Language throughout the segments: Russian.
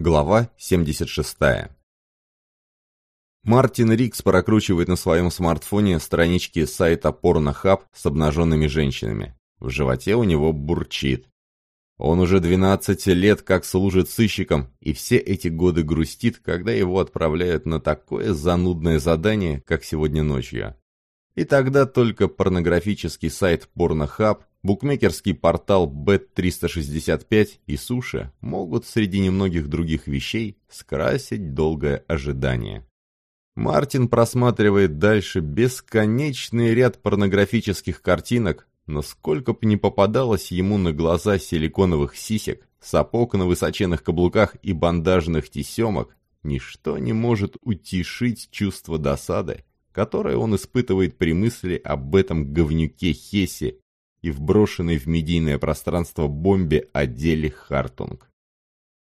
Глава 76. Мартин Рикс прокручивает на своем смартфоне странички сайта Pornhub с обнаженными женщинами. В животе у него бурчит. Он уже 12 лет как служит сыщиком, и все эти годы грустит, когда его отправляют на такое занудное задание, как сегодня ночью. И тогда только порнографический сайт Pornhub Букмекерский портал Bet365 и Суши могут среди немногих других вещей скрасить долгое ожидание. Мартин просматривает дальше бесконечный ряд порнографических картинок, но сколько бы ни попадалось ему на глаза силиконовых сисек, сапог на высоченных каблуках и бандажных тесемок, ничто не может утешить чувство досады, которое он испытывает при мысли об этом говнюке Хессе и в брошенной в медийное пространство бомбе отделе Хартунг.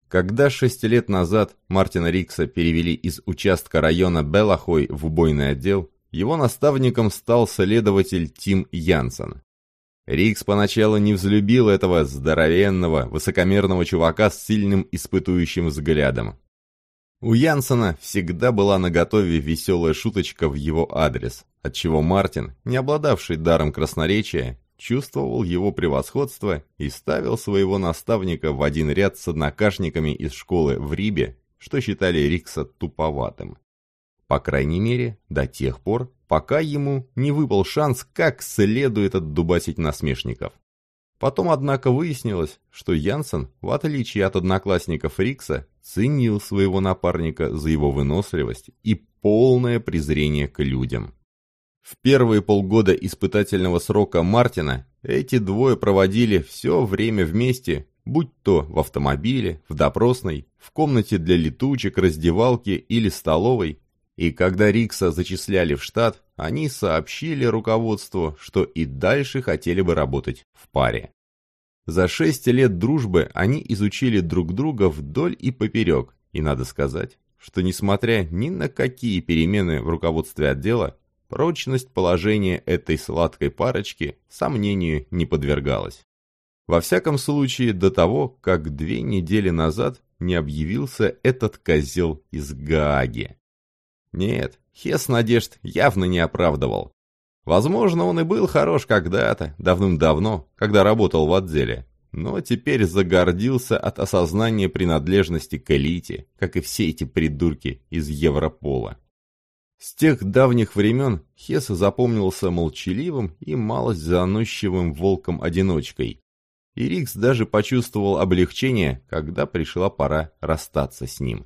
Когда шесть лет назад Мартина Рикса перевели из участка района Белахой в убойный отдел, его наставником стал следователь Тим Янсен. Рикс поначалу не взлюбил этого здоровенного, высокомерного чувака с сильным испытующим взглядом. У Янсена всегда была наготове веселая шуточка в его адрес, отчего Мартин, не обладавший даром красноречия, чувствовал его превосходство и ставил своего наставника в один ряд с однокашниками из школы в Рибе, что считали Рикса туповатым. По крайней мере, до тех пор, пока ему не выпал шанс как следует отдубасить насмешников. Потом, однако, выяснилось, что Янсен, в отличие от одноклассников Рикса, ценил своего напарника за его выносливость и полное презрение к людям. В первые полгода испытательного срока Мартина эти двое проводили все время вместе, будь то в автомобиле, в допросной, в комнате для летучек, раздевалке или столовой. И когда Рикса зачисляли в штат, они сообщили руководству, что и дальше хотели бы работать в паре. За шесть лет дружбы они изучили друг друга вдоль и поперек, и надо сказать, что несмотря ни на какие перемены в руководстве отдела, Прочность положения этой сладкой парочки сомнению не подвергалась. Во всяком случае, до того, как две недели назад не объявился этот козел из Гааги. Нет, Хес надежд явно не оправдывал. Возможно, он и был хорош когда-то, давным-давно, когда работал в отделе, но теперь загордился от осознания принадлежности к элите, как и все эти придурки из Европола. С тех давних времен Хес запомнился молчаливым и малость заносчивым волком-одиночкой. И Рикс даже почувствовал облегчение, когда пришла пора расстаться с ним.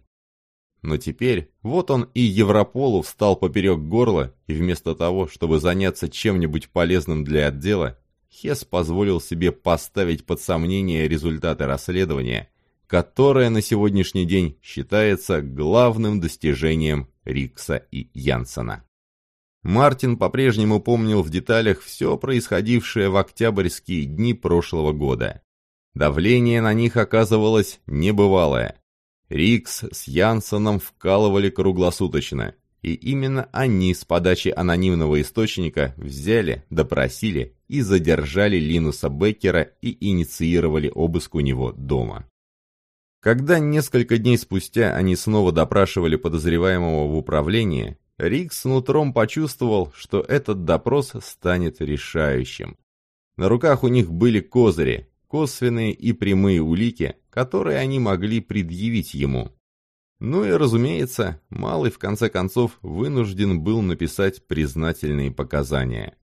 Но теперь вот он и Европолу встал поперек горла, и вместо того, чтобы заняться чем-нибудь полезным для отдела, Хес позволил себе поставить под сомнение результаты расследования, которое на сегодняшний день считается главным достижением Рикса и Янсена. Мартин по-прежнему помнил в деталях все происходившее в октябрьские дни прошлого года. Давление на них оказывалось небывалое. Рикс с Янсеном вкалывали круглосуточно, и именно они с подачи анонимного источника взяли, допросили и задержали Линуса Беккера и инициировали обыск у него дома. Когда несколько дней спустя они снова допрашивали подозреваемого в управлении, Рикс нутром почувствовал, что этот допрос станет решающим. На руках у них были козыри, косвенные и прямые улики, которые они могли предъявить ему. Ну и, разумеется, Малый в конце концов вынужден был написать признательные показания.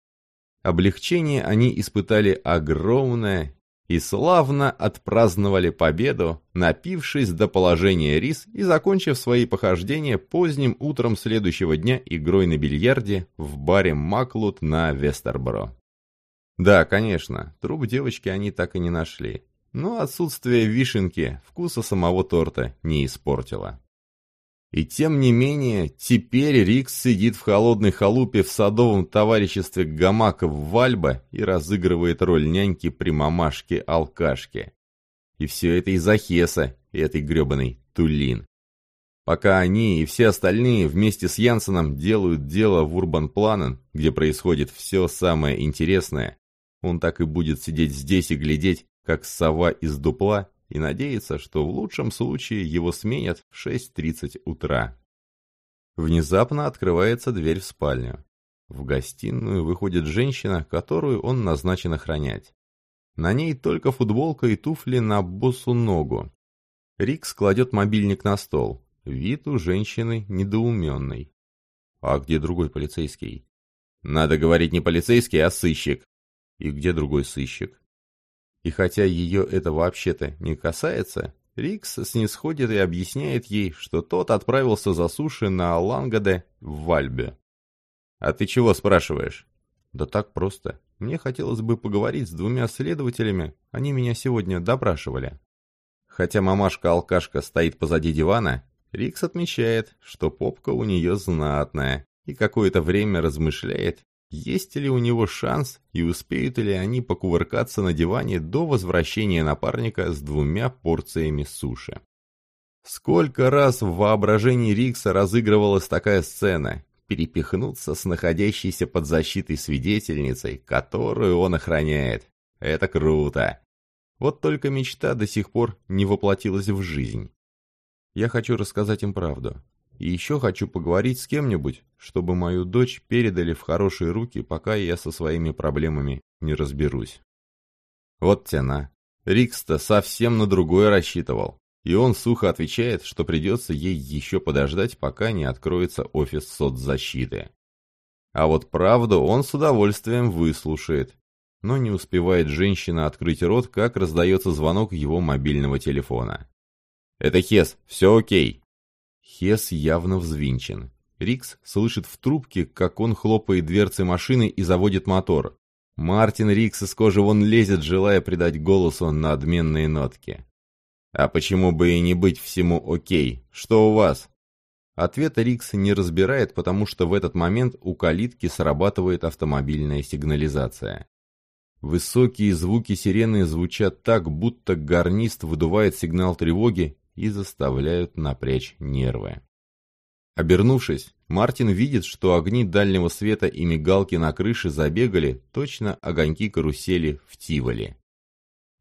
Облегчение они испытали огромное и славно отпраздновали победу, напившись до положения рис и закончив свои похождения поздним утром следующего дня игрой на бильярде в баре Маклут на Вестерборо. Да, конечно, труп девочки они так и не нашли, но отсутствие вишенки вкуса самого торта не испортило. И тем не менее, теперь Рикс сидит в холодной халупе в садовом товариществе гамаков Вальба и разыгрывает роль няньки при мамашке-алкашке. И все это из-за Хеса и этой гребаной Тулин. Пока они и все остальные вместе с Янсеном делают дело в Урбан-Планен, где происходит все самое интересное, он так и будет сидеть здесь и глядеть, как сова из дупла и надеется, что в лучшем случае его сменят в 6.30 утра. Внезапно открывается дверь в спальню. В гостиную выходит женщина, которую он назначен охранять. На ней только футболка и туфли на босу ногу. Рикс кладет мобильник на стол. Вид у женщины недоуменный. А где другой полицейский? Надо говорить не полицейский, а сыщик. И где другой сыщик? И хотя ее это вообще-то не касается, Рикс снисходит и объясняет ей, что тот отправился за суши на Лангаде в Вальбе. «А ты чего спрашиваешь?» «Да так просто. Мне хотелось бы поговорить с двумя следователями, они меня сегодня допрашивали». Хотя мамашка-алкашка стоит позади дивана, Рикс отмечает, что попка у нее знатная, и какое-то время размышляет, есть ли у него шанс и успеют ли они покувыркаться на диване до возвращения напарника с двумя порциями суши. Сколько раз в воображении Рикса разыгрывалась такая сцена, перепихнуться с находящейся под защитой свидетельницей, которую он охраняет. Это круто. Вот только мечта до сих пор не воплотилась в жизнь. Я хочу рассказать им правду. И еще хочу поговорить с кем-нибудь, чтобы мою дочь передали в хорошие руки, пока я со своими проблемами не разберусь. Вот тяна. Рикс-то совсем на другое рассчитывал. И он сухо отвечает, что придется ей еще подождать, пока не откроется офис соцзащиты. А вот правду он с удовольствием выслушает. Но не успевает женщина открыть рот, как раздается звонок его мобильного телефона. «Это Хес, все окей!» Хес явно взвинчен. Рикс слышит в трубке, как он хлопает дверцей машины и заводит мотор. Мартин Рикс из кожи вон лезет, желая придать голосу надменные нотки. «А почему бы и не быть всему окей? Что у вас?» Ответа Рикс не разбирает, потому что в этот момент у калитки срабатывает автомобильная сигнализация. Высокие звуки сирены звучат так, будто гарнист выдувает сигнал тревоги и заставляют напрячь нервы. Обернувшись, Мартин видит, что огни дальнего света и мигалки на крыше забегали, точно огоньки карусели в Тиволе.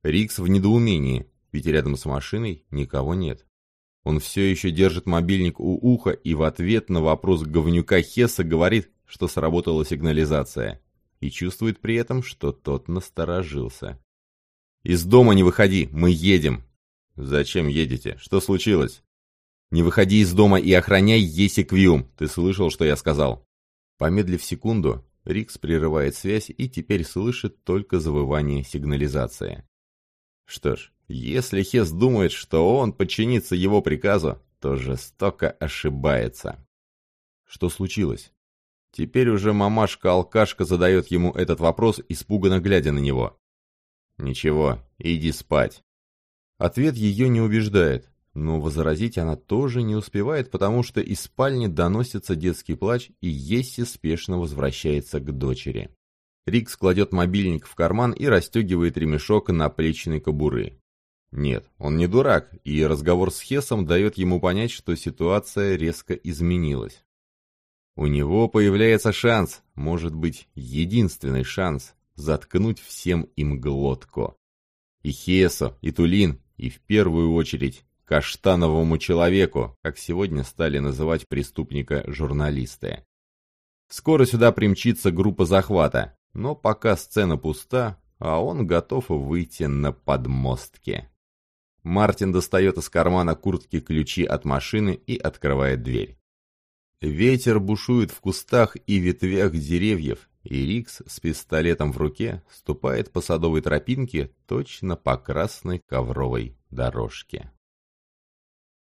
Рикс в недоумении, ведь рядом с машиной никого нет. Он все еще держит мобильник у уха и в ответ на вопрос говнюка Хесса говорит, что сработала сигнализация, и чувствует при этом, что тот насторожился. «Из дома не выходи, мы едем!» «Зачем едете? Что случилось?» «Не выходи из дома и охраняй Есиквиум. Ты слышал, что я сказал?» Помедлив секунду, Рикс прерывает связь и теперь слышит только завывание сигнализации. Что ж, если Хес думает, что он подчинится его приказу, то жестоко ошибается. Что случилось? Теперь уже мамашка-алкашка задает ему этот вопрос, испуганно глядя на него. «Ничего, иди спать. Ответ ее не убеждает, но возразить она тоже не успевает, потому что из спальни доносится детский плач, и Есси спешно возвращается к дочери. Рикс кладет мобильник в карман и расстегивает ремешок на плечной кобуры. Нет, он не дурак, и разговор с Хесом дает ему понять, что ситуация резко изменилась. У него появляется шанс, может быть, единственный шанс, заткнуть всем им глотку. И Хесо, и Тулин, и в первую очередь каштановому человеку, как сегодня стали называть преступника журналисты. Скоро сюда примчится группа захвата, но пока сцена пуста, а он готов выйти на подмостки. Мартин достает из кармана куртки ключи от машины и открывает дверь. Ветер бушует в кустах и ветвях деревьев, и Рикс с пистолетом в руке ступает по садовой тропинке точно по красной ковровой дорожке.